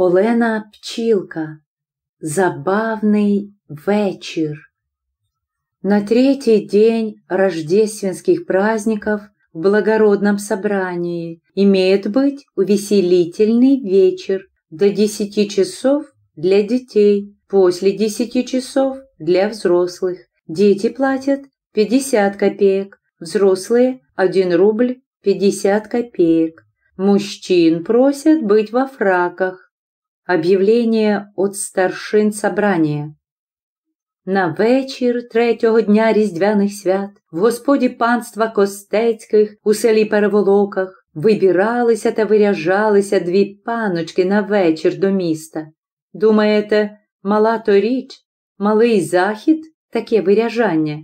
Олена Пчілка. Забавный вечер. На третий день рождественских праздников в благородном собрании имеет быть увеселительный вечер до 10 часов для детей, после 10 часов для взрослых. Дети платят 50 копеек, взрослые 1 рубль 50 копеек. Мужчин просят быть во фраках. Об'явлення от старшин собрання. На вечір третього дня Різдвяних свят в господі панства Костецьких у селі Переволоках вибиралися та виряжалися дві паночки на вечір до міста. Думаєте, мала то річ, малий захід таке виряжання?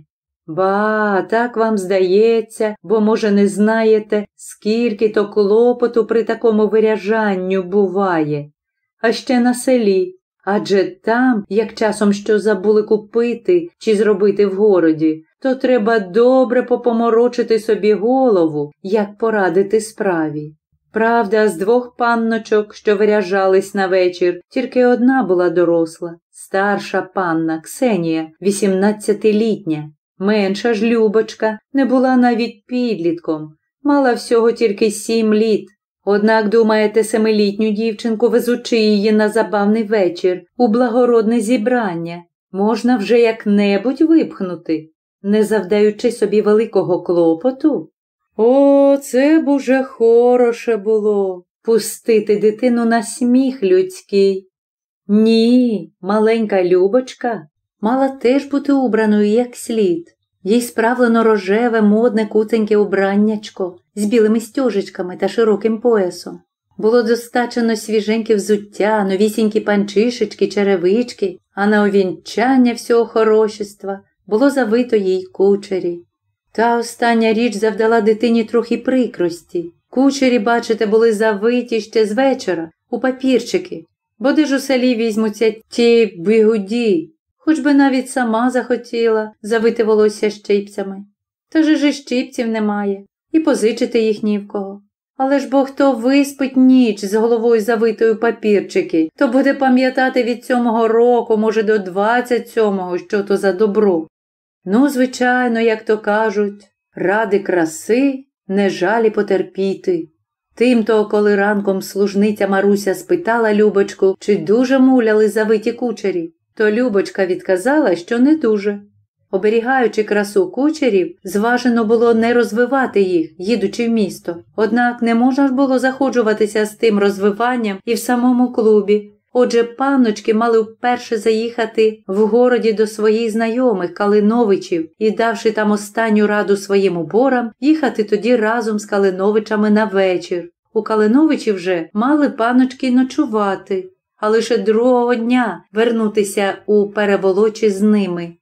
Ба, так вам здається, бо, може, не знаєте, скільки то клопоту при такому виряжанню буває а ще на селі. Адже там, як часом що забули купити чи зробити в городі, то треба добре попоморочити собі голову, як порадити справі. Правда, з двох панночок, що виряжались на вечір, тільки одна була доросла, старша панна Ксенія, вісімнадцятилітня. Менша ж Любочка не була навіть підлітком, мала всього тільки сім літ, Однак, думаєте, семилітню дівчинку, везучи її на забавний вечір, у благородне зібрання, можна вже як-небудь випхнути, не завдаючи собі великого клопоту? О, це б уже хороше було пустити дитину на сміх людський. Ні, маленька Любочка мала теж бути убраною як слід. Їй справлено рожеве, модне куценьке убраннячко з білими стьожечками та широким поясом. Було достачено свіженьке взуття, новісінькі панчишечки, черевички, а на овінчання всього хорошества було завито їй кучері. Та остання річ завдала дитині трохи прикрості. Кучері, бачите, були завиті ще з вечора у папірчики, бо де ж у селі візьмуться ті бігуді, хоч би навіть сама захотіла завити волосся щипцями. Та ж і щипців немає, і позичити їх ні в кого. Але ж бо хто виспить ніч з головою завитою папірчики, то буде пам'ятати від сьомого року, може, до двадцять сьомого, що то за добро. Ну, звичайно, як то кажуть, ради краси не жалі потерпіти. Тимто, коли ранком служниця Маруся спитала Любочку, чи дуже муляли завиті кучері, то Любочка відказала, що не дуже. Оберігаючи красу кучерів, зважено було не розвивати їх, їдучи в місто. Однак не можна ж було заходжуватися з тим розвиванням і в самому клубі. Отже, панночки мали вперше заїхати в городі до своїх знайомих Калиновичів і, давши там останню раду своїм уборам, їхати тоді разом з Калиновичами на вечір. У Калиновичі вже мали панночки ночувати, а лише другого дня вернутися у переволочі з ними.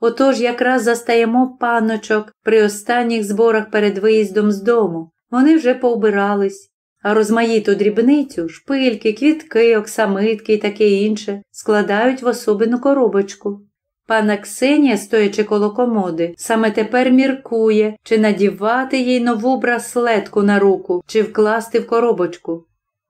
Отож якраз застаємо паночок при останніх зборах перед виїздом з дому. Вони вже поубирались, а розмаїту дрібницю, шпильки, квітки, оксамитки і таке інше складають в особину коробочку. Пана Ксенія, стоячи коло комоди, саме тепер міркує, чи надівати їй нову браслетку на руку, чи вкласти в коробочку.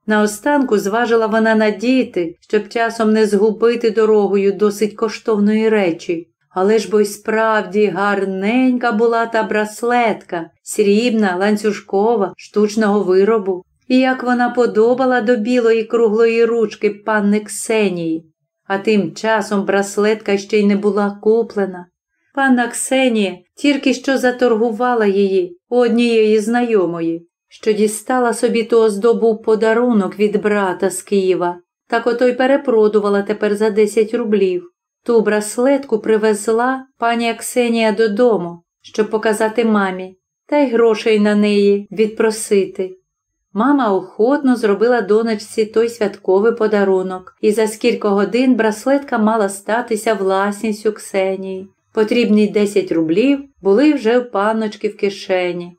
Наостанку зважила вона надіяти, щоб часом не згубити дорогою досить коштовної речі. Але ж бо й справді гарненька була та браслетка, срібна, ланцюжкова, штучного виробу. І як вона подобала до білої круглої ручки панни Ксенії, а тим часом браслетка ще й не була куплена. Панна Ксенія тільки що заторгувала її у однієї знайомої, що дістала собі ту оздобу подарунок від брата з Києва, так ото й перепродувала тепер за 10 рублів. Ту браслетку привезла пані Аксенія додому, щоб показати мамі, та й грошей на неї відпросити. Мама охотно зробила донечці той святковий подарунок, і за скільки годин браслетка мала статися власністю Ксенії. Потрібні 10 рублів були вже в панночки в кишені.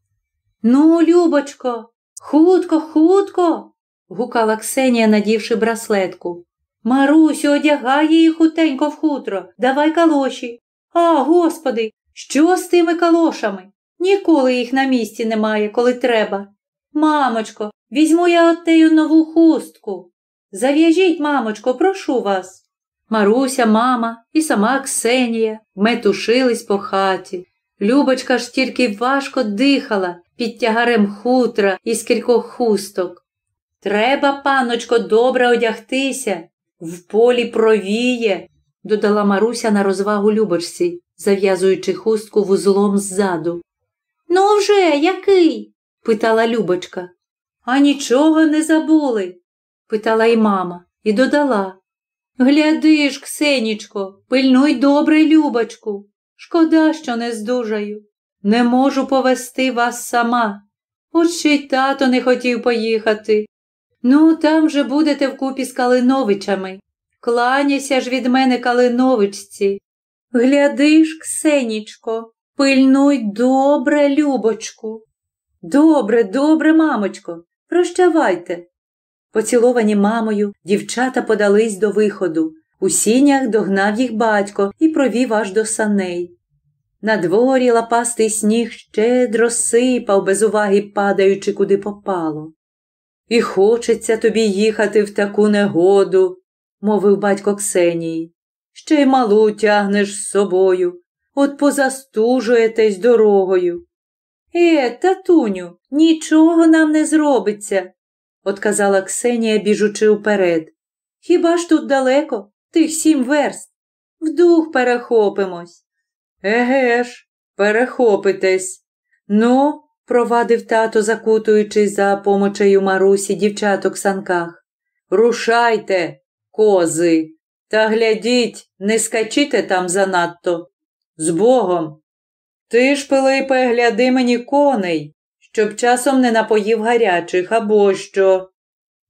Ну, Любочко, хутко, хутко. гукала Ксенія, надівши браслетку. Марусю, одягай її хутенько в хутро, давай калоші. А, господи, що з тими калошами? Ніколи їх на місці немає, коли треба. Мамочко, візьму я отею нову хустку. Зав'яжіть, мамочко, прошу вас. Маруся, мама і сама Ксенія метушились по хаті. Любочка ж тільки важко дихала під тягарем хутра із кількох хусток. Треба, паночко, добре одягтися, в полі провіє, додала Маруся на розвагу Любочці, зав'язуючи хустку вузлом ззаду. Ну, вже який? питала Любочка. А нічого не забули, питала й мама, і додала. Гляди ж, Ксенічко, пильнуй добре, Любочку. Шкода, що не здужаю. Не можу повести вас сама. От ще й тато не хотів поїхати. Ну, там же будете вкупі з Калиновичами. Кланяйся ж від мене Калиновичці. Гляди ж, Ксенічко, пильнуй добре, Любочку. Добре, добре, мамочко, прощавайте. Поціловані мамою, дівчата подались до виходу. У сінях догнав їх батько і провів аж до саней. На дворі лапастий сніг щедро сипав, без уваги падаючи, куди попало. І хочеться тобі їхати в таку негоду, мовив батько Ксенії. Ще й малу тягнеш з собою, от позастужуєтесь дорогою. Е, татуню, нічого нам не зробиться, отказала Ксенія, біжучи вперед. Хіба ж тут далеко, тих сім верст? Вдух перехопимось. Еге ж, перехопитесь. Ну, провадив тато, закутуючись за помочею Марусі дівчаток санках. Рушайте, кози, та глядіть, не скачите там занадто. З Богом. Ти ж, Пилипе, гляди мені коней, щоб часом не напоїв гарячих або що.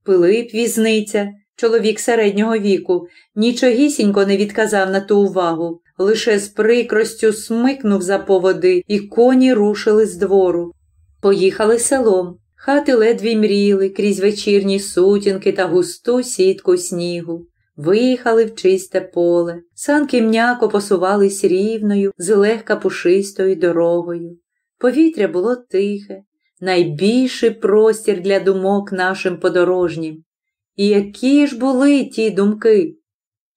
Пилип візниця, чоловік середнього віку, нічогісінько не відказав на ту увагу, лише з прикростю смикнув за поводи, і коні рушили з двору. Поїхали селом. Хати ледві мріли крізь вечірні сутінки та густу сітку снігу. Виїхали в чисте поле, санки м'яко посувались рівною, злегка пушистою дорогою. Повітря було тихе, найбільший простір для думок нашим подорожнім. І які ж були ті думки?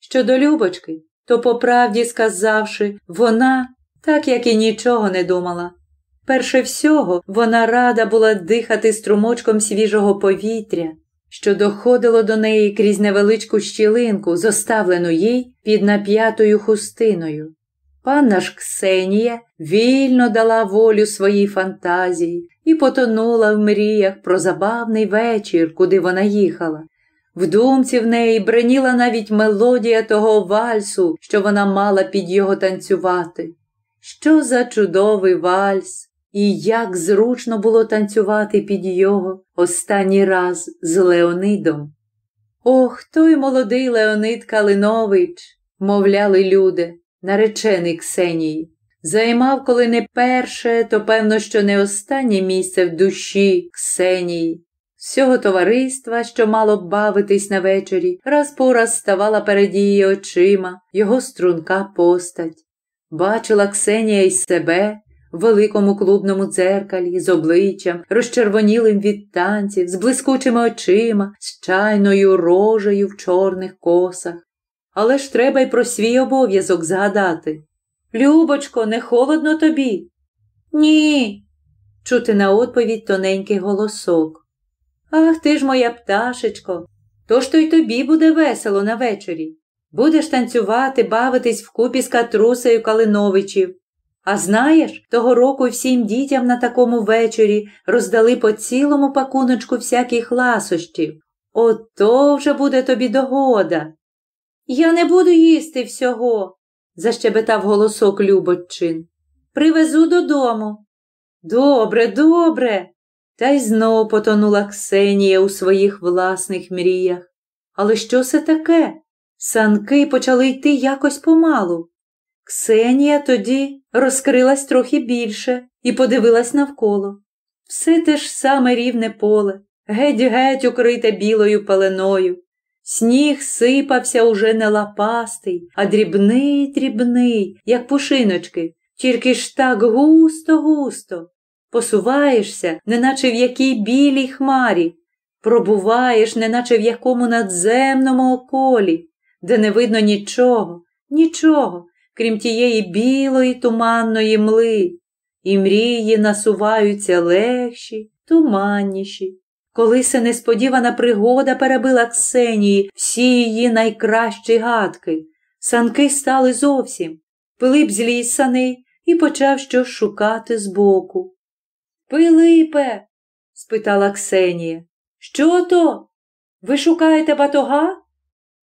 Щодо Любочки, то, по правді сказавши, вона, так як і нічого не думала. Перше всього, вона рада була дихати струмочком свіжого повітря, що доходило до неї крізь невеличку щілинку, зоставлену їй під нап'ятою хустиною. Панна ж Ксенія вільно дала волю своїй фантазії і потонула в мріях про забавний вечір, куди вона їхала. В думці в неї бреніла навіть мелодія того вальсу, що вона мала під його танцювати. Що за чудовий вальс! І як зручно було танцювати під його останній раз з Леонидом. Ох, той молодий Леонид Калинович, мовляли люди, наречений Ксенії, займав, коли не перше, то певно, що не останнє місце в душі Ксенії. Всього товариства, що мало бавитись на вечорі, раз по раз ставала перед її очима його струнка постать. Бачила Ксенія й себе великому клубному дзеркалі, з обличчям, розчервонілим від танців, з блискучими очима, з чайною рожею в чорних косах. Але ж треба й про свій обов'язок згадати. Любочко, не холодно тобі? Ні. Чути на відповідь тоненький голосок. Ах ти ж моя пташечко, то ж то й тобі буде весело на вечорі. Будеш танцювати, бавитись вкупі з катрусею Калиновичів. А знаєш, того року всім дітям на такому вечорі роздали по цілому пакуночку всяких ласощів. Ото вже буде тобі догода. Я не буду їсти всього, защебетав голосок Любоччин. Привезу додому. Добре, добре. Та й знов потонула Ксенія у своїх власних мріях. Але що це таке? Санки почали йти якось помалу. Ксенія тоді розкрилась трохи більше і подивилась навколо. Все те ж саме рівне поле, геть-геть укрите білою пеленою. Сніг сипався уже не лапастий, а дрібний, дрібний, як пушиночки, тільки ж так густо-густо. Посуваєшся, неначе в якій білій хмарі, Пробуваєш, неначе в якому надземному околі, де не видно нічого, нічого, крім тієї білої туманної мли, і мрії насуваються легші, туманніші. Колись несподівана пригода перебила Ксенії всі її найкращі гадки. Санки стали зовсім. Пилип зліз саней і почав щось шукати збоку. Пилипе, спитала Ксенія, що то? Ви шукаєте батога?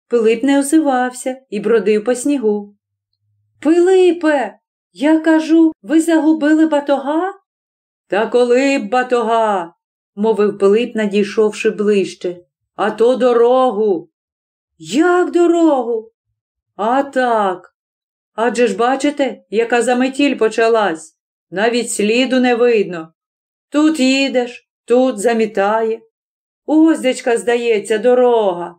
Пилип не озивався і бродив по снігу. Пилипе, я кажу, ви загубили батога? Та коли б батога, мовив Пилип, надійшовши ближче. А то дорогу. Як дорогу? А так. Адже ж бачите, яка заметіль почалась. Навіть сліду не видно. Тут їдеш, тут замітає. Оздечка, здається, дорога.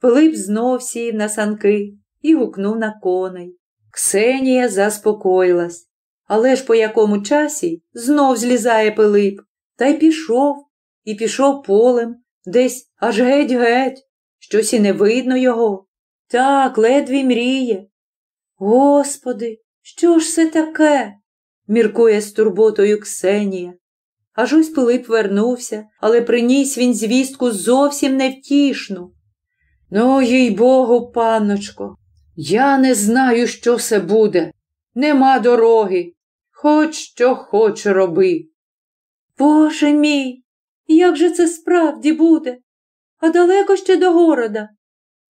Пилип знов сів на санки і гукнув на коней. Ксенія заспокоїлась. Але ж по якому часі знов злізає Пилип, та й пішов, і пішов полем, десь аж геть-геть, щось і не видно його. Так, ледві мріє. Господи, що ж це таке? міркує з турботою Ксенія. Аж ось Пилип вернувся, але приніс він звістку зовсім невтішну. Ну, їй богу, панночко, я не знаю, що це буде. Нема дороги. Хоч що хоч роби. Боже мій, як же це справді буде? А далеко ще до города?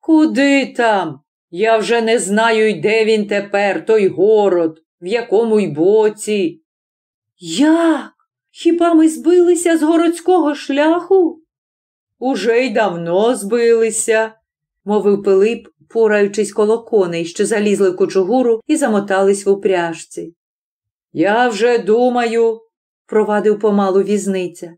Куди там? Я вже не знаю, й де він тепер, той город, в якому й боці. Як? Хіба ми збилися з городського шляху? Уже й давно збилися, мовив Пилип, пораючись коло коней, що залізли в кучугуру і замотались в упряжці. Я вже думаю, провадив помалу візниця,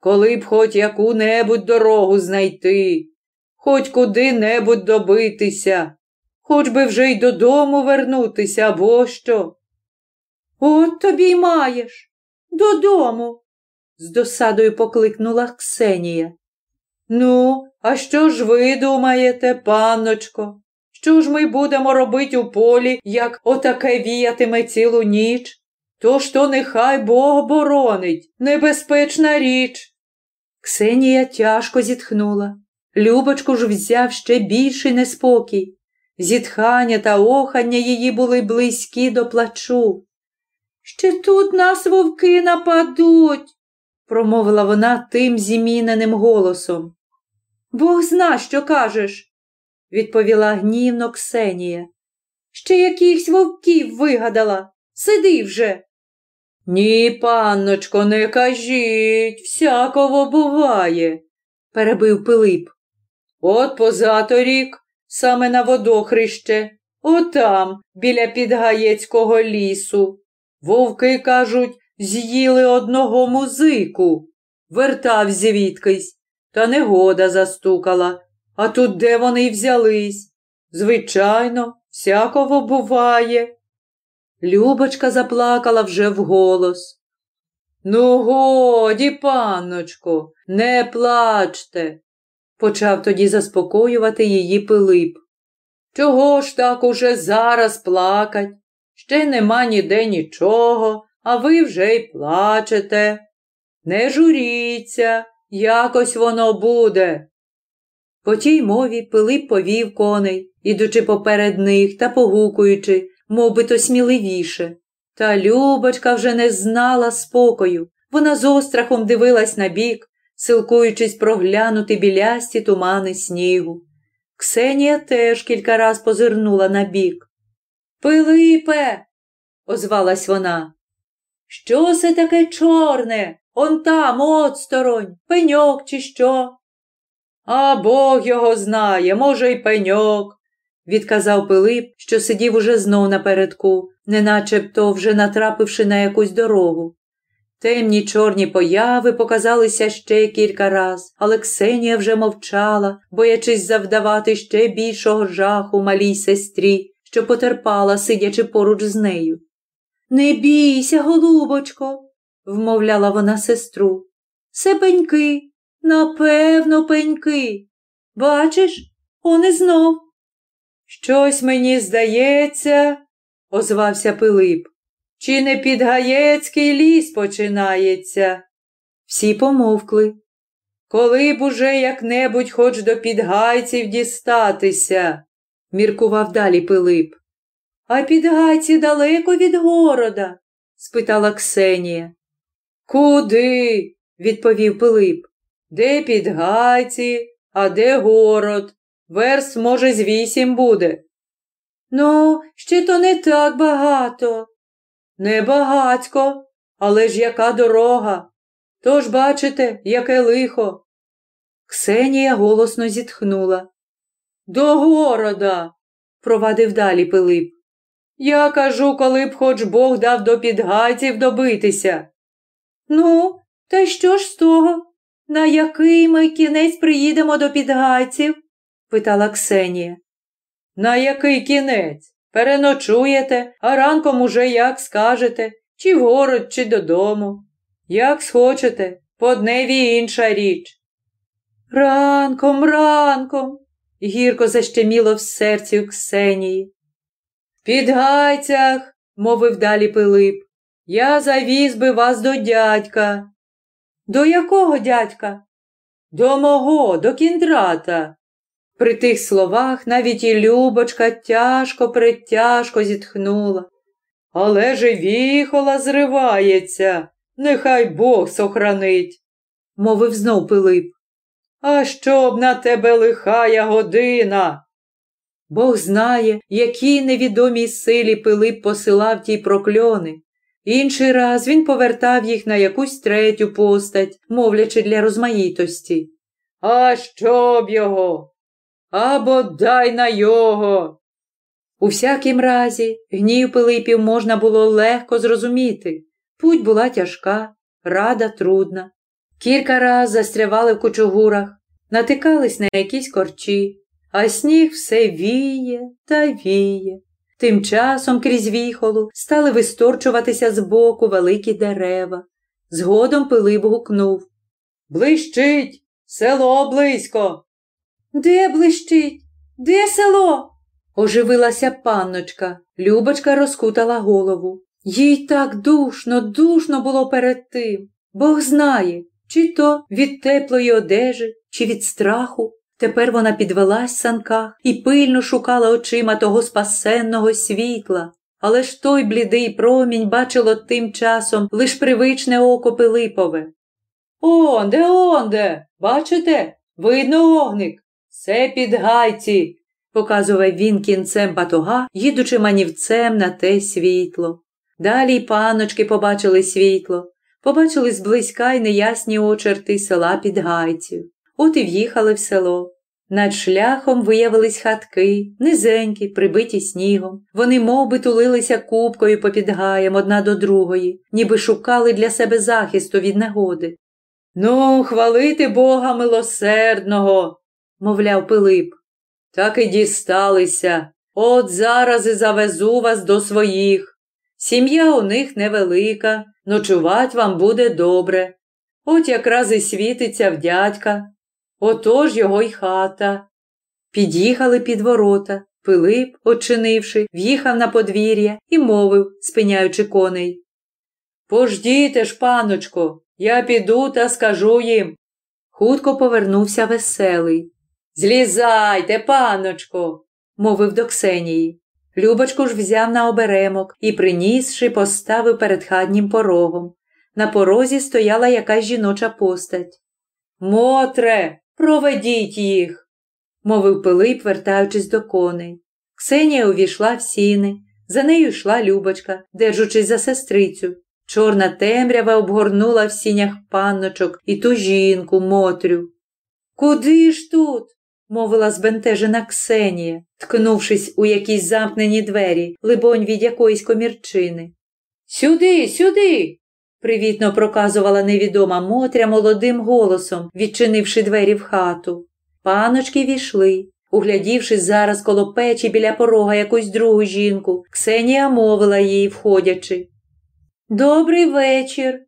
коли б хоч яку небудь дорогу знайти, хоч куди-небудь добитися, хоч би вже й додому вернутися або що. От тобі й маєш. Додому, з досадою покликнула Ксенія. Ну, а що ж ви думаєте, панночко? Що ж ми будемо робити у полі, як отаке віятиме цілу ніч? Тож то нехай Бог боронить, небезпечна річ. Ксенія тяжко зітхнула. Любочку ж взяв ще більший неспокій. Зітхання та охання її були близькі до плачу. Ще тут нас вовки нападуть, промовила вона тим зіміненим голосом. Бог зна, що кажеш, відповіла гнівно Ксенія. Ще якихось вовків вигадала. Сиди вже. Ні, панночко, не кажіть, всякого буває, перебив Пилип. От позаторік, саме на водохрище, отам, біля підгаєцького лісу. Вовки, кажуть, з'їли одного музику. Вертав звідкись, та негода застукала. А тут де вони й взялись? Звичайно, всякого буває. Любочка заплакала вже вголос. Ну, годі, панночко, не плачте, почав тоді заспокоювати її Пилип. Чого ж так уже зараз плакать? Ще нема ніде нічого, а ви вже й плачете. Не журіться, якось воно буде. По тій мові Пилип повів коней, ідучи поперед них та погукуючи, мов би то сміливіше. Та Любочка вже не знала спокою. Вона з острахом дивилась на бік, силкуючись проглянути білясті тумани снігу. Ксенія теж кілька раз позирнула на бік. Пилипе, озвалась вона. Що це таке чорне? Он там, отсторонь, пеньок, чи що? А Бог його знає, може, й пеньок, відказав Пилип, що сидів уже знов напередку, неначебто вже натрапивши на якусь дорогу. Темні чорні появи показалися ще кілька раз, але Ксенія вже мовчала, боячись завдавати ще більшого жаху малій сестрі, що потерпала, сидячи поруч з нею. Не бійся, голубочко, вмовляла вона сестру. Се пеньки, Напевно, пеньки. Бачиш, он і знов. Щось мені здається, озвався Пилип. Чи не під Гаєцький ліс починається? Всі помовкли. Коли б уже як-небудь хоч до підгайців дістатися, міркував далі Пилип. А підгайці далеко від города? спитала Ксенія. Куди? відповів Пилип. Де підгайці, а де город? Верст, може, з вісім буде. Ну, ще то не так багато. Не багатько, але ж яка дорога. Тож, бачите, яке лихо. Ксенія голосно зітхнула. До города, провадив далі Пилип. Я кажу, коли б хоч Бог дав до підгайців добитися. Ну, та що ж з того? На який ми кінець приїдемо до підгайців? питала Ксенія. На який кінець? Переночуєте, а ранком уже як скажете, чи в город, чи додому. Як схочете, по дневі інша річ. Ранком, ранком, гірко защеміло в серці у Ксенії. В підгайцях, мовив далі Пилип, я завіз би вас до дядька. До якого дядька? До мого, до кіндрата. При тих словах навіть і Любочка тяжко притяжко зітхнула. Але ж віхола зривається, нехай Бог сохранить, мовив знов Пилип. А щоб на тебе лихая година? Бог знає, якій невідомій силі Пилип посилав ті прокльони. Інший раз він повертав їх на якусь третю постать, мовлячи для розмаїтості. А щоб його? Або дай на його. У всякім разі, гнів Пилипів можна було легко зрозуміти. Путь була тяжка, рада трудна. Кілька раз застрявали в кучугурах, натикались на якісь корчі, а сніг все віє та віє. Тим часом крізь віхолу стали висторчуватися збоку великі дерева. Згодом Пилип гукнув Блищить, село близько. Де блищить? Де село? Оживилася панночка. Любочка розкутала голову. Їй так душно, душно було перед тим. Бог знає, чи то від теплої одежі, чи від страху. Тепер вона підвелась в санках і пильно шукала очима того спасенного світла. Але ж той блідий промінь бачило тим часом лиш привичне око Пилипове. Онде, онде, бачите? Видно огник. Це підгайці, показував він кінцем батога, їдучи манівцем на те світло. Далі й паночки побачили світло, побачили зблизька й неясні очерти села підгайців. От і в'їхали в село. Над шляхом виявились хатки, низенькі, прибиті снігом. Вони мов би, тулилися купкою попід гаєм одна до другої, ніби шукали для себе захисту від негоди. Ну, хвалити Бога милосердного, мовляв Пилип. Так і дісталися. От зараз і завезу вас до своїх. Сім'я у них невелика, ночувать вам буде добре. От якраз і світиться в дядька. Отож його й хата. Під'їхали під ворота. Пилип, очинивши, в'їхав на подвір'я і мовив, спиняючи коней. Пождіте ж, паночко, я піду та скажу їм. Хутко повернувся веселий. Злізайте, паночко, мовив до Ксенії. Любочку ж взяв на оберемок і, принісши, поставив перед хатнім порогом. На порозі стояла якась жіноча постать. Мотре, проведіть їх, мовив Пилип, вертаючись до коней. Ксенія увійшла в сіни. За нею йшла Любочка, держучись за сестрицю. Чорна темрява обгорнула в сінях панночок і ту жінку, Мотрю. Куди ж тут? мовила збентежена Ксенія, ткнувшись у якісь замкнені двері, либонь від якоїсь комірчини. Сюди, сюди. Привітно проказувала невідома Мотря молодим голосом, відчинивши двері в хату. Паночки війшли. Углядівшись зараз коло печі біля порога якусь другу жінку, Ксенія мовила їй, входячи. Добрий вечір.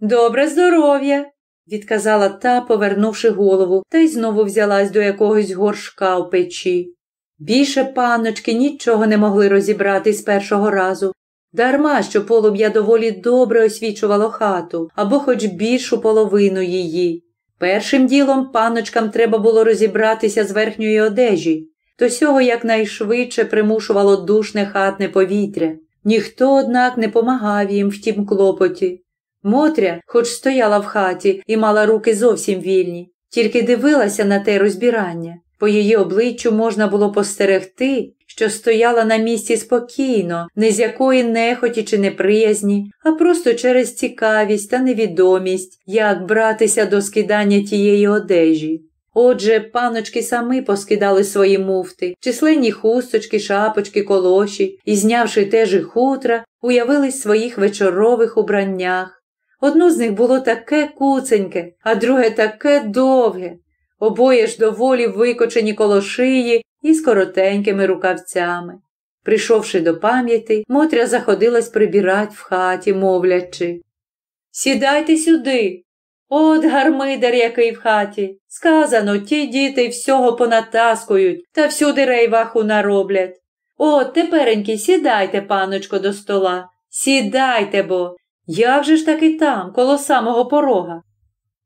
Добре здоров'я. відказала та, повернувши голову, та й знову взялась до якогось горшка в печі. Більше панночки нічого не могли розібрати з першого разу. Дарма, що полум'я доволі добре освічувало хату або хоч більшу половину її. Першим ділом панночкам треба було розібратися з верхньої одежі, то сього якнайшвидше примушувало душне хатне повітря. Ніхто, однак, не помагав їм в тім клопоті. Мотря, хоч стояла в хаті і мала руки зовсім вільні, тільки дивилася на те розбірання. По її обличчю можна було постерегти, що стояла на місці спокійно, не з якої нехоті чи неприязні, а просто через цікавість та невідомість, як братися до скидання тієї одежі. Отже, паночки самі поскидали свої муфти, численні хусточки, шапочки, колоші і, знявши теж і хутра, уявились в своїх вечорових убраннях. Одно з них було таке куценьке, а друге таке довге, обоє ж доволі викочені коло шиї і з коротенькими рукавцями. Прийшовши до пам'яті, Мотря заходилась прибирать в хаті, мовлячи. Сідайте сюди. От гармидар який в хаті. Сказано, ті діти всього понатаскують та всюди рейваху нароблять. От, тепереньки, сідайте, паночко, до стола. Сідайте бо. Як же ж таки там, коло самого порога?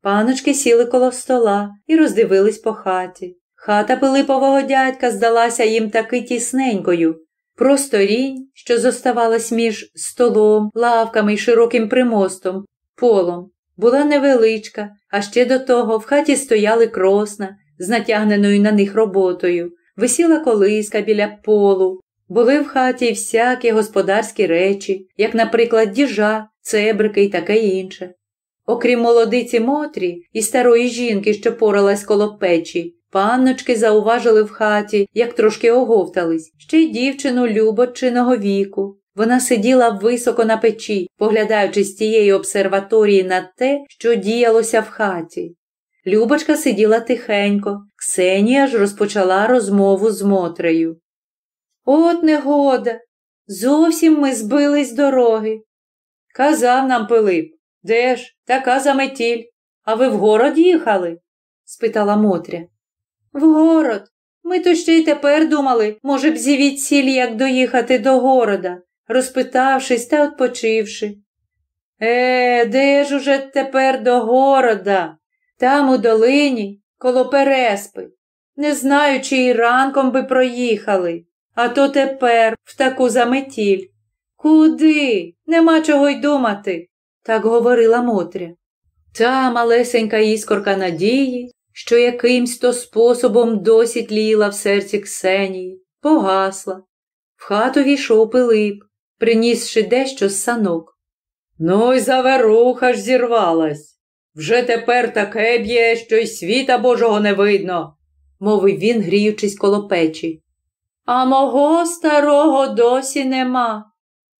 Паночки сіли коло стола і роздивились по хаті. Хата Пилипового дядька здалася їм таки тісненькою. Просторінь, що зоставалась між столом, лавками й широким примостом, полом, була невеличка, а ще до того в хаті стояли кросна з натягненою на них роботою, висіла колиска біля полу. Були в хаті всякі господарські речі, як, наприклад, діжа, цебрики і таке інше. Окрім молодиці Мотрі і старої жінки, що поралась коло печі, панночки зауважили в хаті, як трошки оговтались, ще й дівчину любочиного віку. Вона сиділа високо на печі, поглядаючи з тієї обсерваторії на те, що діялося в хаті. Любочка сиділа тихенько, Ксенія ж розпочала розмову з Мотрею. От негода. Зовсім ми збились з дороги. Казав нам Пилип, де ж, така заметіль. А ви в город їхали? спитала Мотря. В город. Ми то ще й тепер думали, може б зівіть сіль, як доїхати до города, розпитавшись та відпочивши. Е, де ж уже тепер до города? Там у долині, коло Переспи. Не знаю, чи й ранком би проїхали, а то тепер в таку заметіль. Куди? Нема чого й думати, так говорила Мотря. Та малесенька іскорка надії, що якимсь то способом досі тліла в серці Ксенії, погасла. В хату війшов Пилип, принісши дещо з санок. Ну й заверуха ж зірвалась. Вже тепер таке б'є, що й світа Божого не видно, мовив він, гріючись коло печі. А мого старого досі нема,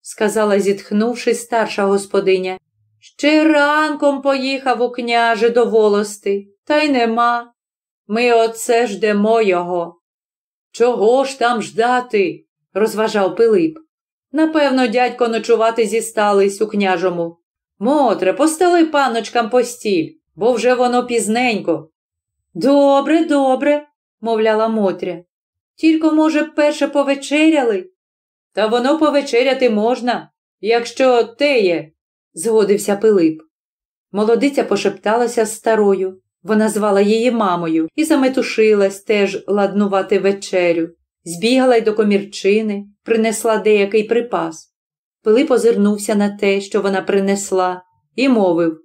сказала, зітхнувши старша господиня. Ще ранком поїхав у княже до волости, та й нема. Ми оце ждемо його. Чого ж там ждати? розважав Пилип. Напевно, дядько ночувати зістались у княжому. Мотре, постели паночкам постіль, бо вже воно пізненько. Добре, добре, мовляла Мотря. Тільки, може, перше повечеряли? Та воно повечеряти можна, якщо те є, згодився Пилип. Молодиця пошепталася з старою. Вона звала її мамою і заметушилась теж ладнувати вечерю. Збігала й до комірчини, принесла деякий припас. Пилип озирнувся на те, що вона принесла, і мовив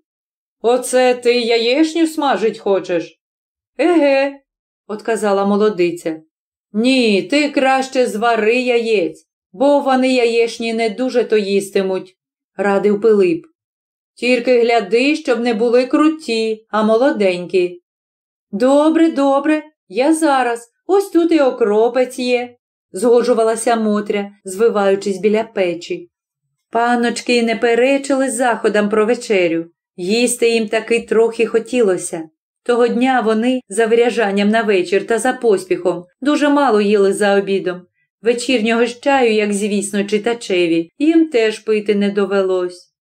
Оце ти яєшню смажить хочеш? Еге, отказала молодиця. Ні, ти краще звари яєць, бо вони яєшні не дуже то їстимуть, радив Пилип. Тільки гляди, щоб не були круті, а молоденькі. Добре, добре, я зараз. Ось тут і окропець є, згоджувалася Мотря, звиваючись біля печі. Паночки не перечили заходам про вечерю. Їсти їм таки трохи хотілося. Того дня вони, за вряжанням на вечір та за поспіхом, дуже мало їли за обідом. Вечірнього чаю, як звісно, читачеві, їм теж пити не довелось.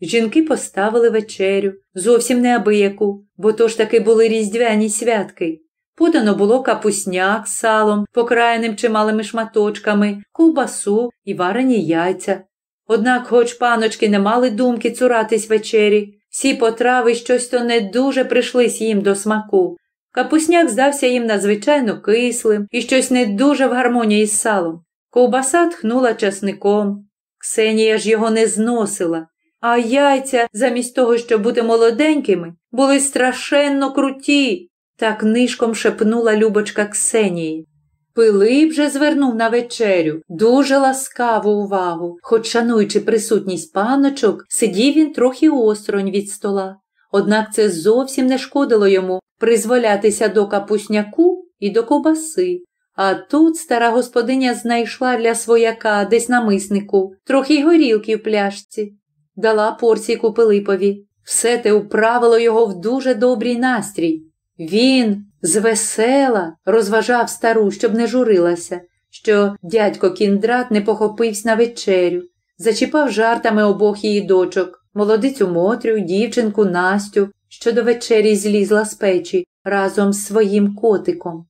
Жінки поставили вечерю, зовсім неабияку, бо то ж таки були різдвяні святки. Подано було капусняк з салом, покраєним чималими шматочками, ковбасу і варені яйця. Однак, хоч паночки не мали думки цуратись вечері, всі потрави щось то не дуже прийшлись їм до смаку. Капусняк здався їм надзвичайно кислим і щось не дуже в гармонії з салом. Ковбаса тхнула часником. Ксенія ж його не зносила, а яйця, замість того, щоб бути молоденькими, були страшенно круті, так нишком шепнула Любочка Ксенії. Пилип же звернув на вечерю дуже ласкаву увагу, хоч, шануючи присутність паночок, сидів він трохи осторонь від стола. Однак це зовсім не шкодило йому призволятися до капусняку і до ковбаси. А тут стара господиня знайшла для свояка десь на миснику трохи й горілки в пляшці, дала порційку Пилипові. Все те управило його в дуже добрий настрій. Він звесела розважав стару, щоб не журилася, що дядько кіндрат не похопився на вечерю, зачіпав жартами обох її дочок, молодицю Мотрю, дівчинку Настю, що до вечері злізла з печі разом з своїм котиком.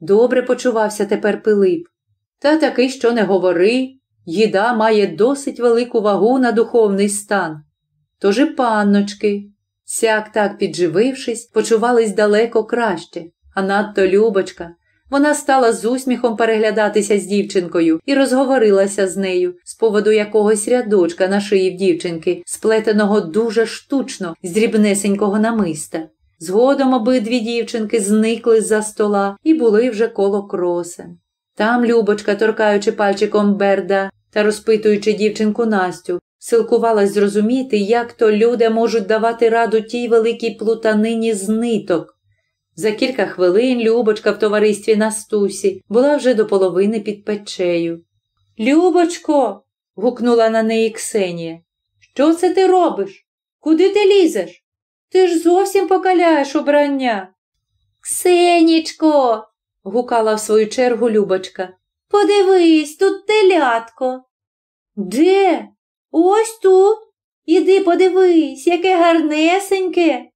Добре почувався тепер Пилип. Та таки, що не говори, їда має досить велику вагу на духовний стан. Тож і панночки, сяк так підживившись, почувались далеко краще, а надто Любочка. Вона стала з усміхом переглядатися з дівчинкою і розговорилася з нею з поводу якогось рядочка на шиї в дівчинки, сплетеного дуже штучно з дрібнесенького намиста. Згодом обидві дівчинки зникли з за стола і були вже коло кросен. Там Любочка, торкаючи пальчиком Берда та розпитуючи дівчинку Настю, силкувалась зрозуміти, як то люди можуть давати раду тій великій плутанині з ниток. За кілька хвилин Любочка в товаристві Настусі була вже до половини під печею. Любочко. гукнула на неї Ксенія. Що це ти робиш? Куди ти лізеш? Ти ж зовсім покаляєш убрання. Ксенічко. Гукала в свою чергу Любочка. Подивись, тут телятко. Де? Ось тут. Іди подивись, яке гарнесеньке.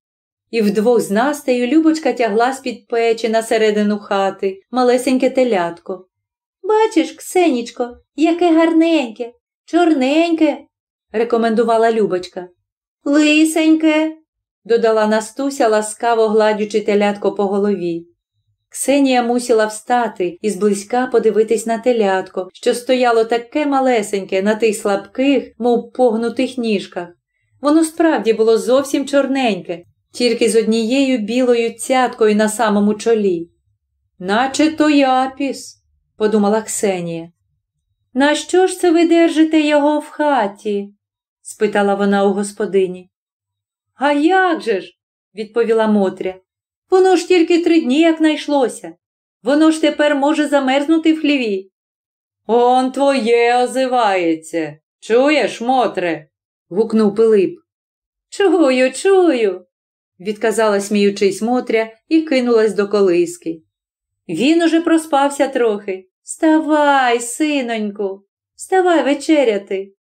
І вдвох з Настею Любочка тягла з-під печі на середину хати малесеньке телятко. Бачиш, Ксенічко, яке гарненьке, чорненьке, рекомендувала Любочка. Лисеньке, додала Настуся, ласкаво гладючи телятко по голові. Ксенія мусила встати і зблизька подивитись на телятко, що стояло таке малесеньке на тих слабких, мов погнутих ніжках. Воно справді було зовсім чорненьке, тільки з однією білою цяткою на самому чолі. Наче то япіс, подумала Ксенія. На що ж це ви держите його в хаті? спитала вона у господині. А як же ж? відповіла Мотря. Воно ж тільки три дні як найшлося. Воно ж тепер може замерзнути в хліві. Он твоє озивається. Чуєш, Мотре? гукнув Пилип. Чую, чую, відказала сміючись Мотря і кинулась до колиски. Він уже проспався трохи. Вставай, синоньку, вставай вечеряти.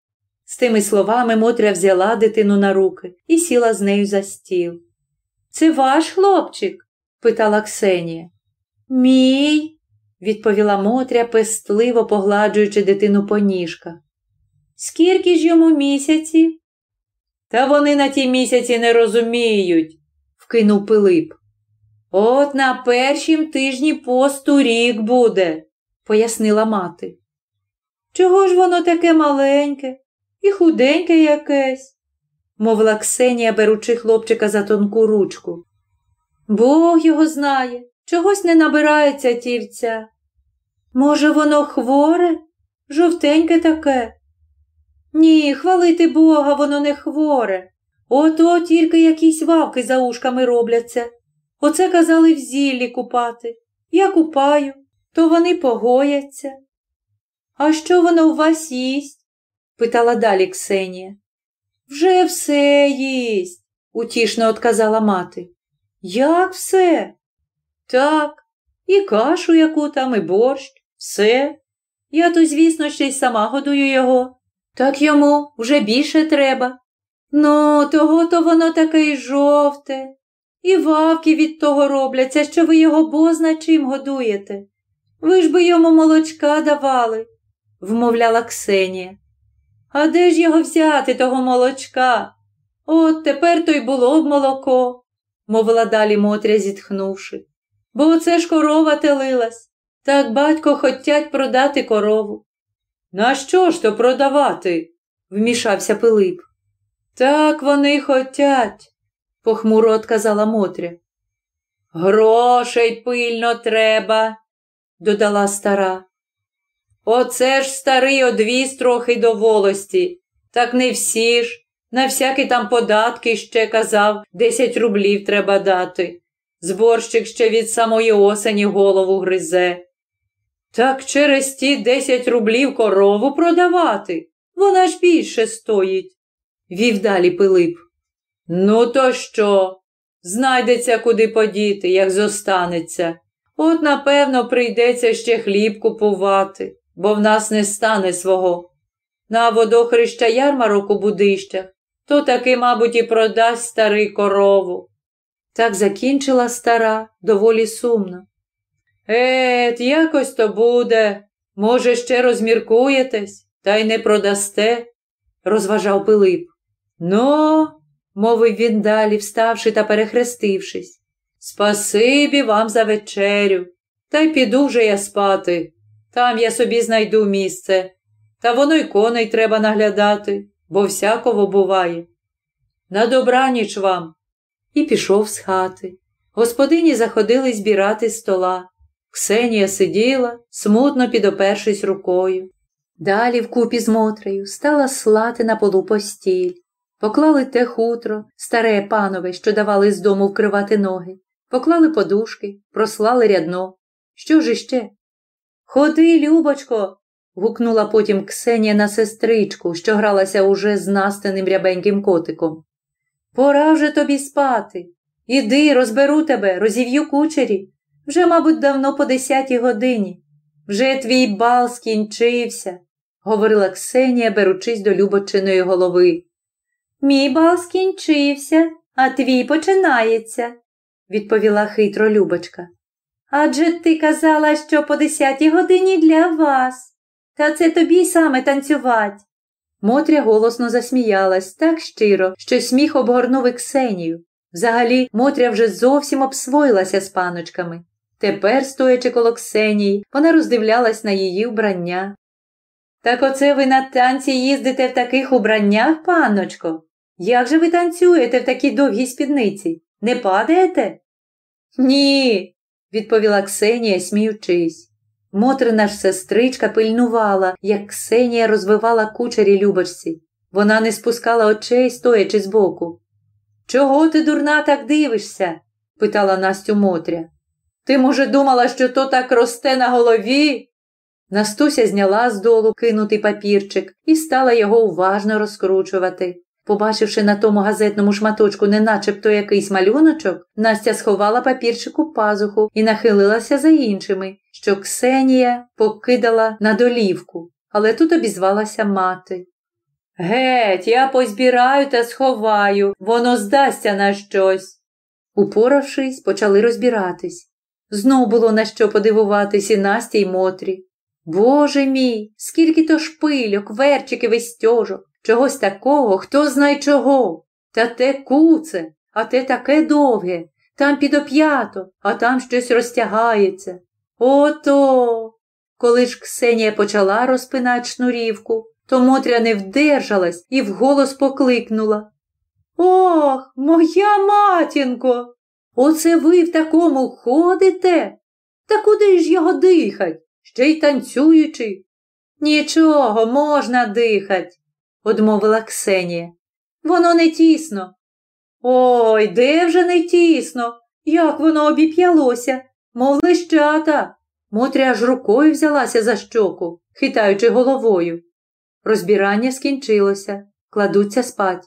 З тими словами Мотря взяла дитину на руки і сіла з нею за стіл. Це ваш хлопчик? питала Ксенія. Мій, відповіла Мотря, пестливо погладжуючи дитину по ніжках. Скільки ж йому місяців? Та вони на ті місяці не розуміють, вкинув Пилип. От на першім тижні посту рік буде, пояснила мати. Чого ж воно таке маленьке і худеньке якесь? Мовила Ксенія, беручи хлопчика за тонку ручку. Бог його знає, чогось не набирається тільця. Може, воно хворе, жовтеньке таке? Ні, хвалити Бога, воно не хворе. Ото тільки якісь вавки за ушками робляться. Оце казали в зіллі купати. Я купаю, то вони погояться. А що воно у вас їсть? питала далі Ксенія. Вже все їсть, утішно отказала мати. Як все? Так, і кашу яку там, і борщ, все. Я то, звісно, ще й сама годую його. Так йому вже більше треба. Ну, того то воно таке й жовте. І вавки від того робляться, що ви його бозна чим годуєте. Ви ж би йому молочка давали, вмовляла Ксенія. А де ж його взяти, того молочка? От тепер то й було б молоко, мовила далі Мотря, зітхнувши. Бо оце ж корова телилась. Так батько хотять продати корову. На що ж то продавати? вмішався Пилип. Так вони хотять, похмуро отказала Мотря. Грошей пильно треба, додала стара. Оце ж старий одвіз трохи до волості, так не всі ж. На всякі там податки ще казав, десять рублів треба дати. Зборщик ще від самої осені голову гризе. Так через ті десять рублів корову продавати. Вона ж більше стоїть, вів далі Пилип. Ну, то що? Знайдеться, куди подіти, як зостанеться. От, напевно, прийдеться ще хліб купувати, бо в нас не стане свого. На водохреща ярмарок у будищах, то таки, мабуть, і продасть старий корову. Так закінчила стара доволі сумно. Ет, якось то буде. Може, ще розміркуєтесь, та й не продасте, розважав Пилип. Ну, мовив він далі, вставши та перехрестившись. Спасибі вам за вечерю. Та й піду вже я спати. Там я собі знайду місце. Та воно й коней треба наглядати, бо всякого буває. На добраніч вам. І пішов з хати. Господині заходили збирати стола. Ксенія сиділа, смутно підопершись рукою. Далі вкупі з Мотрею стала слати на полу постіль. Поклали те хутро, старе панове, що давали з дому вкривати ноги, поклали подушки, прослали рядно. Що ж іще? Ходи, Любочко. гукнула потім Ксенія на сестричку, що гралася уже з настеним рябеньким котиком. Пора вже тобі спати. Іди, розберу тебе, розів'ю кучері. Вже, мабуть, давно по десятій годині. Вже твій бал скінчився, говорила Ксенія, беручись до Любочиної голови. Мій бал скінчився, а твій починається, відповіла хитро Любочка. Адже ти казала, що по десятій годині для вас, та це тобі саме танцювать. Мотря голосно засміялась так щиро, що сміх обгорнув і Ксенію. Взагалі, Мотря вже зовсім обсвоїлася з паночками. Тепер, стоячи коло Ксенії, вона роздивлялась на її вбрання. Так оце ви на танці їздите в таких убраннях, панночко? Як же ви танцюєте в такій довгій спідниці? Не падаєте? Ні, відповіла Ксенія, сміючись. Мотрина ж сестричка пильнувала, як Ксенія розвивала кучері Любочці. Вона не спускала очей, стоячи збоку. Чого ти, дурна, так дивишся? питала Настю Мотря. Ти, може, думала, що то так росте на голові? Настуся зняла з долу кинутий папірчик і стала його уважно розкручувати. Побачивши на тому газетному шматочку не начебто якийсь малюночок, Настя сховала папірчик у пазуху і нахилилася за іншими, що Ксенія покидала на долівку, але тут обізвалася мати. Геть, я позбираю та сховаю, воно здасться на щось. Упоравшись, почали розбиратись. Знов було на що подивуватись і Насті й Мотрі. Боже мій, скільки то шпильок, верчиків і стьожок, чогось такого, хто знає чого. Та те куце, а те таке довге, там підоп'ято, а там щось розтягається. Ото. Коли ж Ксенія почала розпинати шнурівку, то Мотря не вдержалась і вголос покликнула. Ох, моя матінко! Оце ви в такому ходите? Та куди ж його дихать? Ще й танцюючи? Нічого, можна дихать, одмовила Ксенія. Воно не тісно. Ой, де вже не тісно? Як воно обіп'ялося, мов лищата. Мотря аж рукою взялася за щоку, хитаючи головою. Розбірання скінчилося, кладуться спать.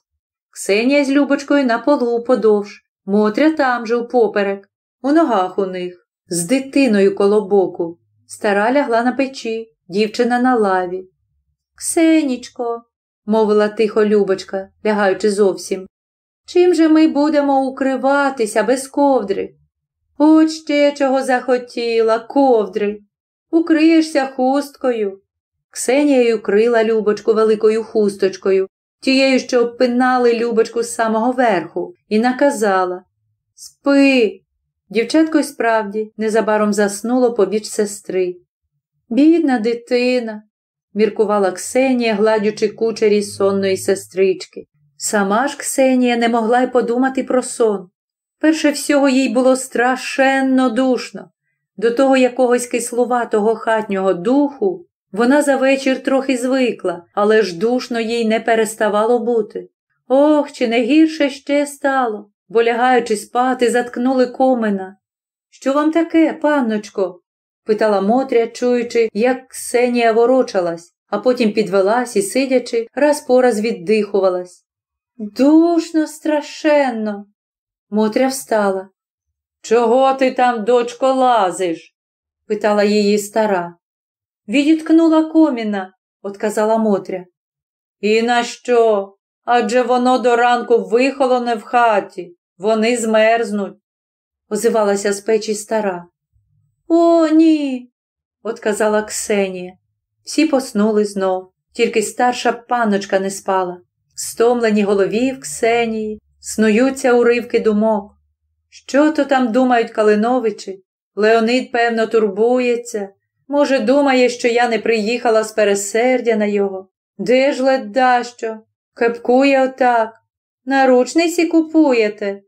Ксенія з Любочкою на полу подовж, Мотря там же упоперек, у ногах у них, з дитиною коло боку. Стара лягла на печі, дівчина на лаві. Ксенічко, мовила тихо Любочка, лягаючи зовсім. Чим же ми будемо укриватися без ковдри? От ще чого захотіла, ковдри. Укриєшся хусткою. Ксенія укрила Любочку великою хусточкою, тією, що обпинали Любочку з самого верху, і наказала Спи. Дівчатко й справді незабаром заснуло побіч сестри. Бідна дитина, міркувала Ксенія, гладючи кучері сонної сестрички. Сама ж Ксенія не могла й подумати про сон. Перше всього їй було страшенно душно. До того якогось кислуватого хатнього духу вона за вечір трохи звикла, але ж душно їй не переставало бути. Ох, чи не гірше ще стало, бо лягаючи спати, заткнули комина. Що вам таке, панночко? Питала Мотря, чуючи, як Ксенія ворочалась, а потім підвелась і, сидячи, раз по раз віддихувалась. Душно, страшенно. Мотря встала. Чого ти там, дочко, лазиш? питала її стара. Відіткнула коміна, отказала Мотря. І на що? Адже воно до ранку вихолоне в хаті, вони змерзнуть, озивалася з печі стара. О, ні, отказала Ксенія. Всі поснули знов, тільки старша паночка не спала. Стомлені голові в Ксенії, снуються уривки думок. Що то там думають Калиновичі? Леонид, певно, турбується. Може, думає, що я не приїхала з пересердя на його. Де ж ледда що? Кепкує отак. Наручниці купуєте?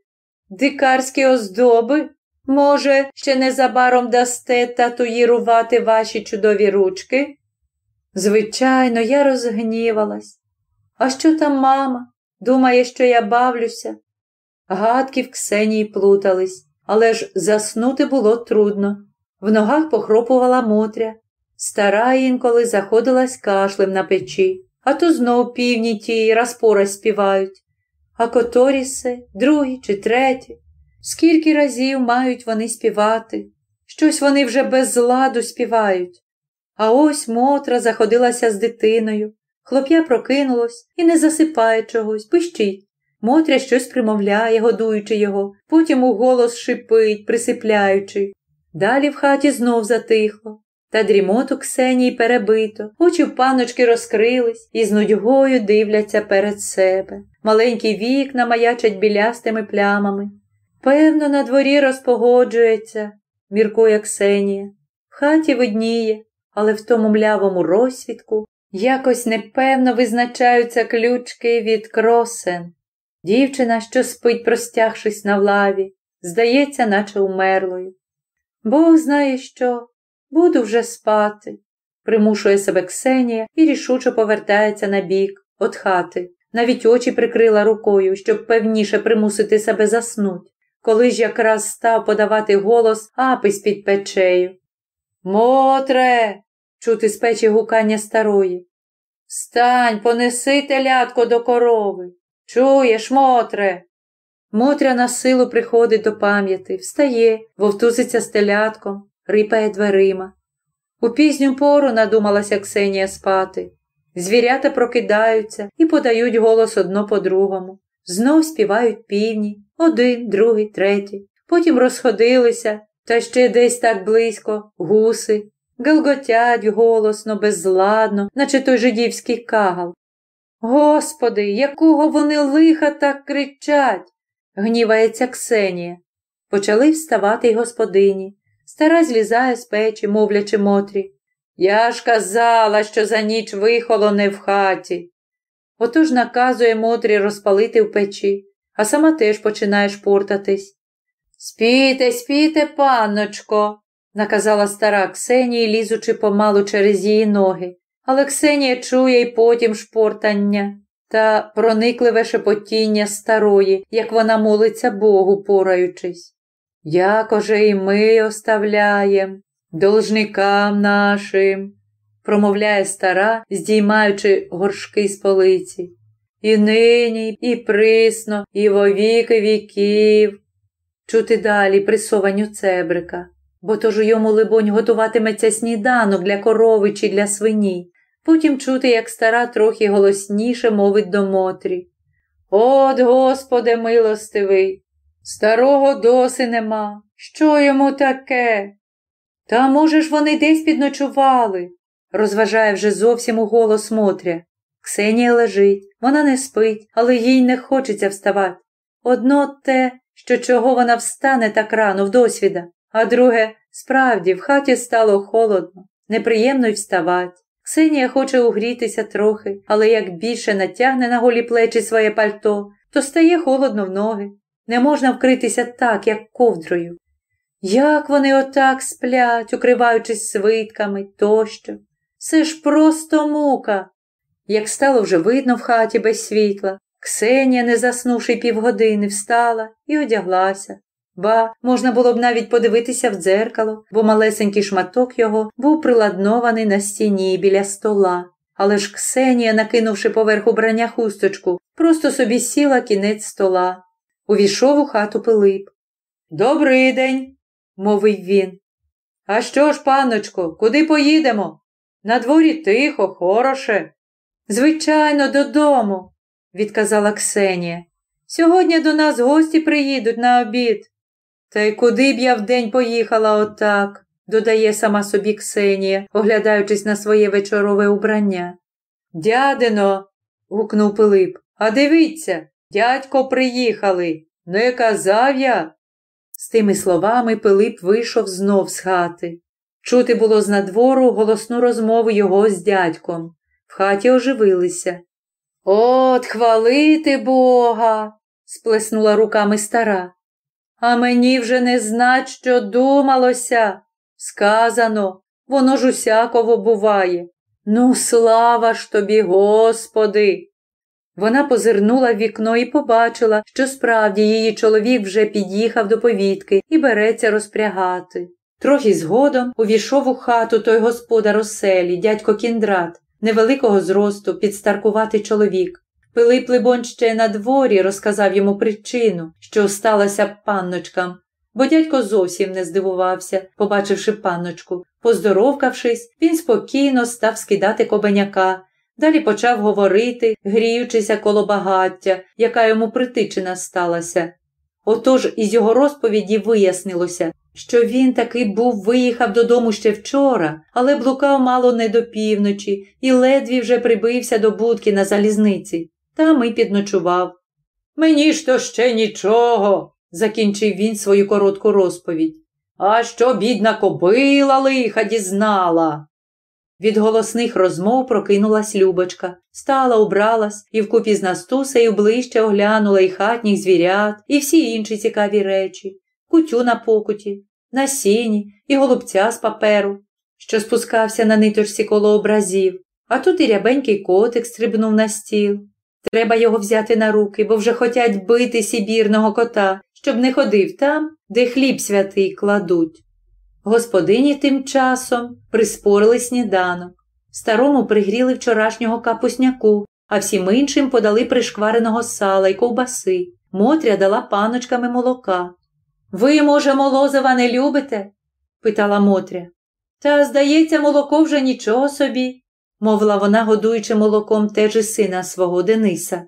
Дикарські оздоби? Може, ще незабаром дасте татуїрувати ваші чудові ручки? Звичайно, я розгнівалась. А що там мама? Думає, що я бавлюся. Гадки в Ксенії плутались, але ж заснути було трудно. В ногах похропувала Мотря. Стара інколи заходилась кашлем на печі, а то знов півні ті раз пораз співають. А которіси, другі чи треті. Скільки разів мають вони співати? Щось вони вже без ладу співають. А ось Мотра заходилася з дитиною. Хлоп'я прокинулось і не засипає чогось, пищить. Мотря щось примовляє, годуючи його, потім у голос шипить, присипляючи. Далі в хаті знов затихло. Та дрімоту Ксенії перебито, очі в паночки розкрились і з нудьгою дивляться перед себе. Маленькі вікна маячать білястими плямами. Певно, на дворі розпогоджується, міркує Ксенія. В хаті видніє, але в тому млявому розсвідку якось непевно визначаються ключки від кросен. Дівчина, що спить, простягшись на лаві, здається, наче умерлою. Бог знає що, буду вже спати, примушує себе Ксенія і рішуче повертається на бік, от хати, навіть очі прикрила рукою, щоб певніше примусити себе заснуть, коли ж якраз став подавати голос апис під печею. Мотре, чути з печі гукання старої. Встань, понеси телятко до корови. Чуєш, Мотре? Мотря на силу приходить до пам'яті, встає, вовтузиться з телятком, рипає дверима. У пізню пору надумалася Ксенія спати. Звірята прокидаються і подають голос одно по другому. Знов співають півні, один, другий, третій. Потім розходилися, та ще десь так близько гуси, галготять голосно, безладно, наче той жидівський кагал. Господи, якого вони лиха так кричать, гнівається Ксенія. Почали вставати й господині. Стара злізає з печі, мовлячи Мотрі. Я ж казала, що за ніч вихолоне в хаті. Отож наказує Мотрі розпалити в печі, а сама теж починає шпортатись. Спійте, спійте, панночко, наказала стара Ксенія, лізучи помалу через її ноги. Але Ксенія чує й потім шпортання та проникливе шепотіння старої, як вона молиться Богу, пораючись. Якоже і ми оставляєм должникам нашим, промовляє стара, здіймаючи горшки з полиці. І нині, і присно, і во віки віків. Чути далі присованню цебрика, бо то ж йому, либонь, готуватиметься сніданок для корови чи для свині. Потім чути, як стара трохи голосніше мовить до Мотрі. От, Господи, милостивий, старого доси нема. Що йому таке? Та, може ж, вони десь підночували, розважає вже зовсім у голос Мотря. Ксенія лежить, вона не спить, але їй не хочеться вставати. Одно те, що чого вона встане так рано в досвіда, а друге, справді, в хаті стало холодно, неприємно й вставати. Ксенія хоче угрітися трохи, але як більше натягне на голі плечі своє пальто, то стає холодно в ноги. Не можна вкритися так, як ковдрою. Як вони отак сплять, укриваючись свитками тощо. Це ж просто мука. Як стало вже видно в хаті без світла, Ксенія, не заснувши півгодини, встала і одяглася. Ба, можна було б навіть подивитися в дзеркало, бо малесенький шматок його був приладнований на стіні біля стола. Але ж Ксенія, накинувши поверх убрання хусточку, просто собі сіла кінець стола. Увійшов у хату Пилип. «Добрий день!» – мовив він. А що ж, панночко, куди поїдемо? На дворі тихо, хороше. Звичайно, додому, відказала Ксенія. Сьогодні до нас гості приїдуть на обід. Та й куди б я вдень поїхала отак, додає сама собі Ксенія, оглядаючись на своє вечорове убрання. Дядино, гукнув Пилип, а дивіться, дядько приїхали. Не казав я. З тими словами Пилип вийшов знов з хати. Чути було з надвору голосну розмову його з дядьком. Хаті оживилися. От, хвалити Бога, сплеснула руками стара. А мені вже не знать, що думалося. Сказано, воно ж усяково буває. Ну, слава ж тобі, Господи. Вона позирнула в вікно і побачила, що справді її чоловік вже під'їхав до повітки і береться розпрягати. Трохи згодом увійшов у хату той господар оселі, дядько Кіндрат, невеликого зросту, підстаркуватий чоловік. Пилип, либонь, ще на дворі розказав йому причину, що сталося панночкам, бо дядько зовсім не здивувався, побачивши панночку. Поздоровкавшись, він спокійно став скидати кобеняка, далі почав говорити, гріючися коло багаття, яка йому притичина сталася. Отож із його розповіді вияснилося, що він таки був виїхав додому ще вчора, але блукав мало не до півночі і ледві вже прибився до будки на залізниці. Там і підночував. Мені ж то ще нічого, закінчив він свою коротку розповідь. А що бідна кобила лиха дізнала? Від голосних розмов прокинулась Любочка, стала, убралась і вкупі з Настусею ближче оглянула і хатніх звірят, і всі інші цікаві речі, кутю на покуті, на сіні і голубця з паперу, що спускався на ниточці коло образів, а тут і рябенький котик стрибнув на стіл. Треба його взяти на руки, бо вже хотять бити сібірного кота, щоб не ходив там, де хліб святий кладуть. Господині тим часом приспорили сніданок. Старому пригріли вчорашнього капусняку, а всім іншим подали пришквареного сала й ковбаси. Мотря дала паночками молока. Ви, може, молозива не любите? питала Мотря. Та, здається, молоко вже нічого собі, мовила вона, годуючи молоком теж і сина свого Дениса.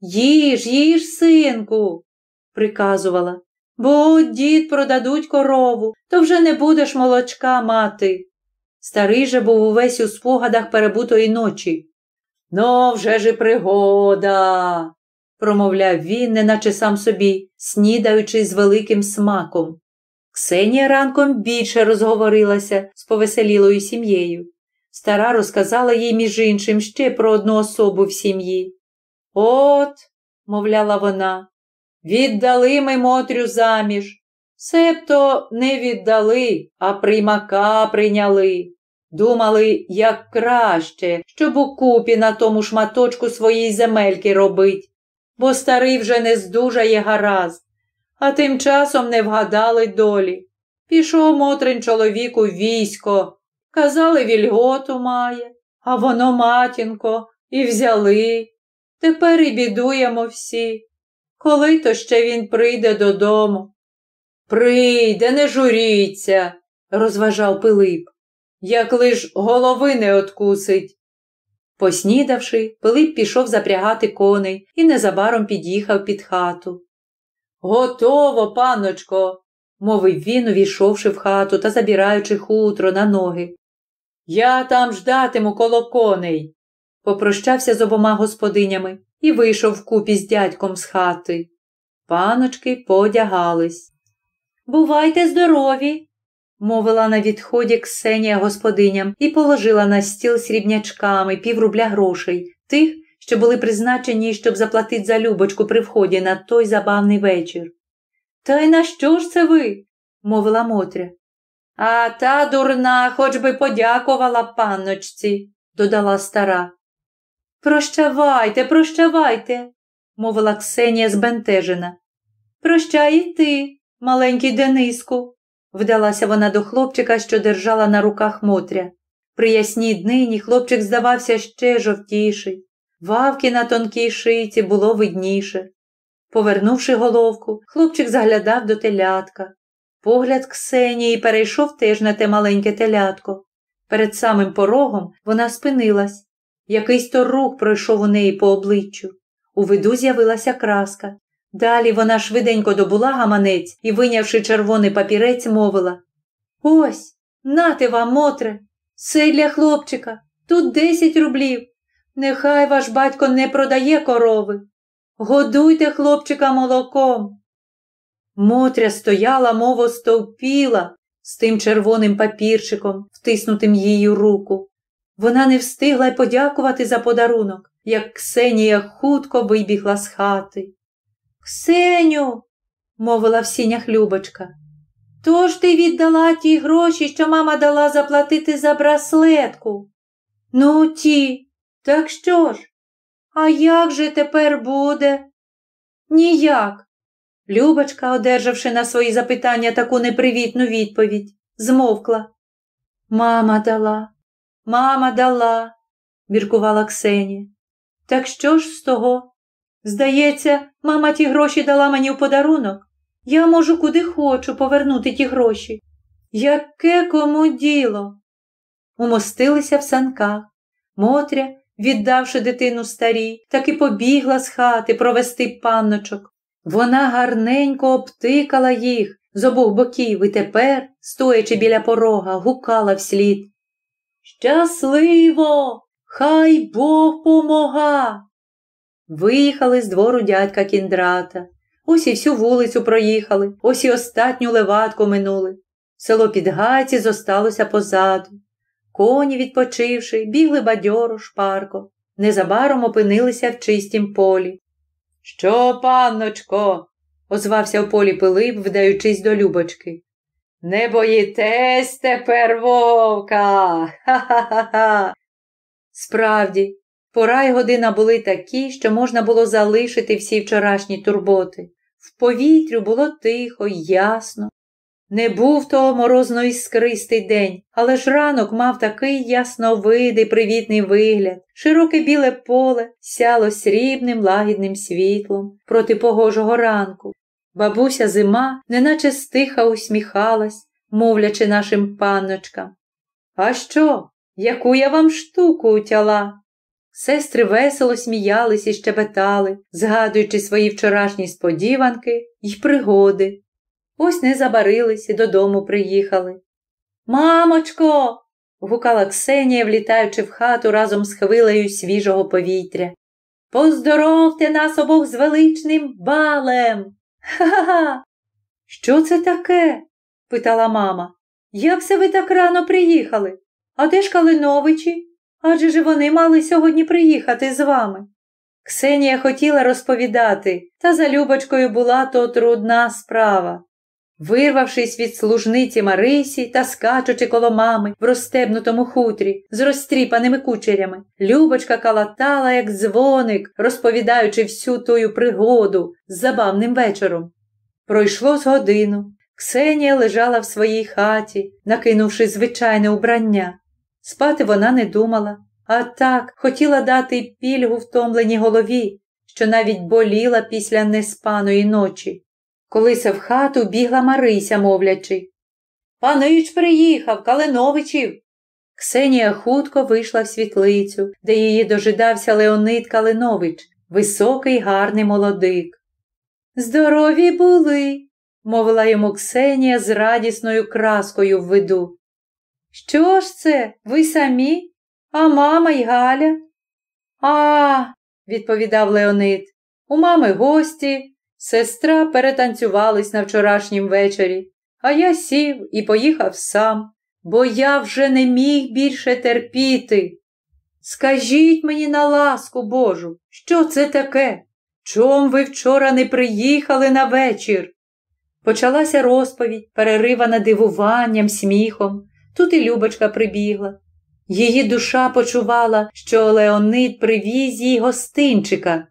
Їж, їж, синку, приказувала, бо дід продадуть корову, то вже не будеш молочка мати. Старий же був увесь у спогадах перебутої ночі. Ну, вже ж і пригода, промовляв він, неначе сам собі, снідаючи з великим смаком. Ксенія ранком більше розговорилася з повеселілою сім'єю. Стара розказала їй, між іншим, ще про одну особу в сім'ї. От, мовляла вона, віддали ми Мотрю заміж. Себто не віддали, а приймака прийняли. Думали, як краще, щоб у купі на тому шматочку своїй земельки робить, бо старий вже не здужає гаразд, а тим часом не вгадали долі. Пішов Мотрин чоловік у військо, казали, вільготу має, а воно, матінко, і взяли. Тепер і бідуємо всі. Коли то ще він прийде додому? Прийде, не журіться, розважав Пилип. Як лиш голови не откусить, Поснідавши, Пилип пішов запрягати коней і незабаром під'їхав під хату. Готово, панночко, мовив він, увійшовши в хату та забираючи хутро на ноги. Я там ждатиму коло коней. Попрощався з обома господинями і вийшов вкупі з дядьком з хати. Паночки подягались. Бувайте здорові, мовила на відході Ксенія господиням і положила на стіл срібнячками піврубля грошей, тих, що були призначені, щоб заплатити за любочку при вході на той забавний вечір. Та й на що ж це ви? мовила Мотря. А та дурна хоч би подякувала панночці, додала стара. Прощавайте, прощавайте, мовила Ксенія збентежена. Прощай і ти, маленький Дениску, вдалася вона до хлопчика, що держала на руках Мотря. При ясній днині хлопчик здавався ще жовтіший. Вавки на тонкій шийці було видніше. Повернувши головку, хлопчик заглядав до телятка. Погляд Ксенії перейшов теж на те маленьке телятко. Перед самим порогом вона спинилась. Якийсь то рух пройшов у неї по обличчю. У виду з'явилася краска. Далі вона швиденько добула гаманець і, винявши червоний папірець, мовила Ось, нате вам, мотре, це для хлопчика. Тут десять рублів. Нехай ваш батько не продає корови. Годуйте хлопчика молоком. Мотря стояла, мов остовпіла, з тим червоним папірчиком, втиснутим її руку. Вона не встигла й подякувати за подарунок, як Ксенія хутко вибігла з хати. Ксеню, мовила в сінях Любочка, то ж ти віддала ті гроші, що мама дала заплатити за браслетку. Ну, ті, так що ж? А як же тепер буде? Ніяк. Любочка, одержавши на свої запитання таку непривітну відповідь, змовкла. Мама дала, мама дала, міркувала Ксенія. Так що ж з того? Здається, мама ті гроші дала мені в подарунок. Я можу куди хочу повернути ті гроші. Яке кому діло? Умостилися в санках. Мотря, віддавши дитину старій, так і побігла з хати провести панночок. Вона гарненько обтикала їх з обох боків і тепер, стоячи біля порога, гукала вслід. Щасливо! Хай Бог помога! Виїхали з двору дядька кіндрата. Ось і всю вулицю проїхали, ось і остатню леватку минули. Село Підгайці зосталося позаду. Коні, відпочивши, бігли бадьоро, шпарко, незабаром опинилися в чистім полі. Що, панночко? озвався в полі Пилип, вдаючись до Любочки. Не боїтесь тепер вовка. Ха-ха-ха. Справді, пора й година були такі, що можна було залишити всі вчорашні турботи. В повітрю було тихо, ясно, не був то морозно іскристий день, але ж ранок мав такий ясновидий привітний вигляд, широке біле поле сяло срібним лагідним світлом проти погожого ранку. Бабуся зима, неначе стиха усміхалась, мовлячи нашим панночкам. А що? Яку я вам штуку утяла? Сестри весело сміялись і щебетали, згадуючи свої вчорашні сподіванки й пригоди. Ось не забарились і додому приїхали. Мамочко. гукала Ксенія, влітаючи в хату разом з хвилею свіжого повітря. Поздоровте нас обох з величним балем. Ха-ха. Що це таке? питала мама. Як це ви так рано приїхали? А де ж Калиновичі? Адже ж вони мали сьогодні приїхати з вами. Ксенія хотіла розповідати, та за Любочкою була то трудна справа. Вирвавшись від служниці Марисі та скачучи коло мами в розстебнутому хутрі з розстріпаними кучерями, Любочка калатала, як дзвоник, розповідаючи всю тую пригоду з забавним вечором. Пройшло з годину. Ксенія лежала в своїй хаті, накинувши звичайне убрання. Спати вона не думала, а так хотіла дати пільгу втомленій голові, що навіть боліла після неспаної ночі. Колися в хату бігла Марися, мовлячи. Панич приїхав, Калиновичів. Ксенія хутко вийшла в світлицю, де її дожидався Леонид Калинович, високий гарний молодик. Здорові були, мовила йому Ксенія з радісною краскою в виду. Що ж це, ви самі? А мама й Галя? А, відповідав Леонид, у мами гості, сестра перетанцювались на вчорашнім вечорі, а я сів і поїхав сам, бо я вже не міг більше терпіти. Скажіть мені на ласку Божу, що це таке? Чом ви вчора не приїхали на вечір? Почалася розповідь, переривана дивуванням, сміхом. Тут і Любочка прибігла. Її душа почувала, що Леонид привіз їй гостинчика,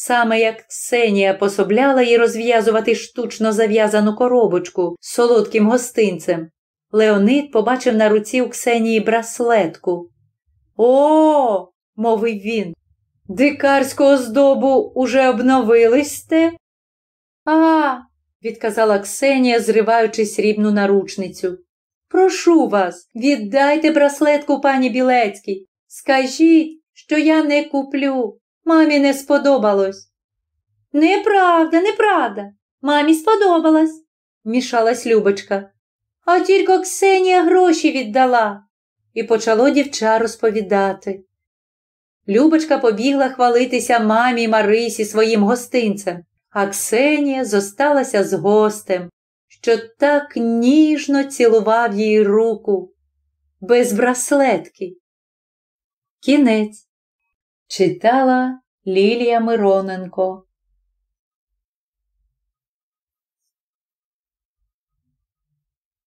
саме як Ксенія пособляла їй розв'язувати штучно зав'язану коробочку з солодким гостинцем. Леонид побачив на руці у Ксенії браслетку. О, мовив він, дикарську оздобу уже обновились А, відказала Ксенія, зриваючи срібну наручницю. Прошу вас, віддайте браслетку пані Білецькій. Скажіть, що я не куплю. Мамі не сподобалось. Неправда, неправда. Мамі сподобалось, мішалась Любочка. А тільки Ксенія гроші віддала. І почало дівча розповідати. Любочка побігла хвалитися мамі Марисі своїм гостинцем, а Ксенія зосталася з гостем, що так ніжно цілував їй руку, без браслетки. Кінець читала Лілія Мироненко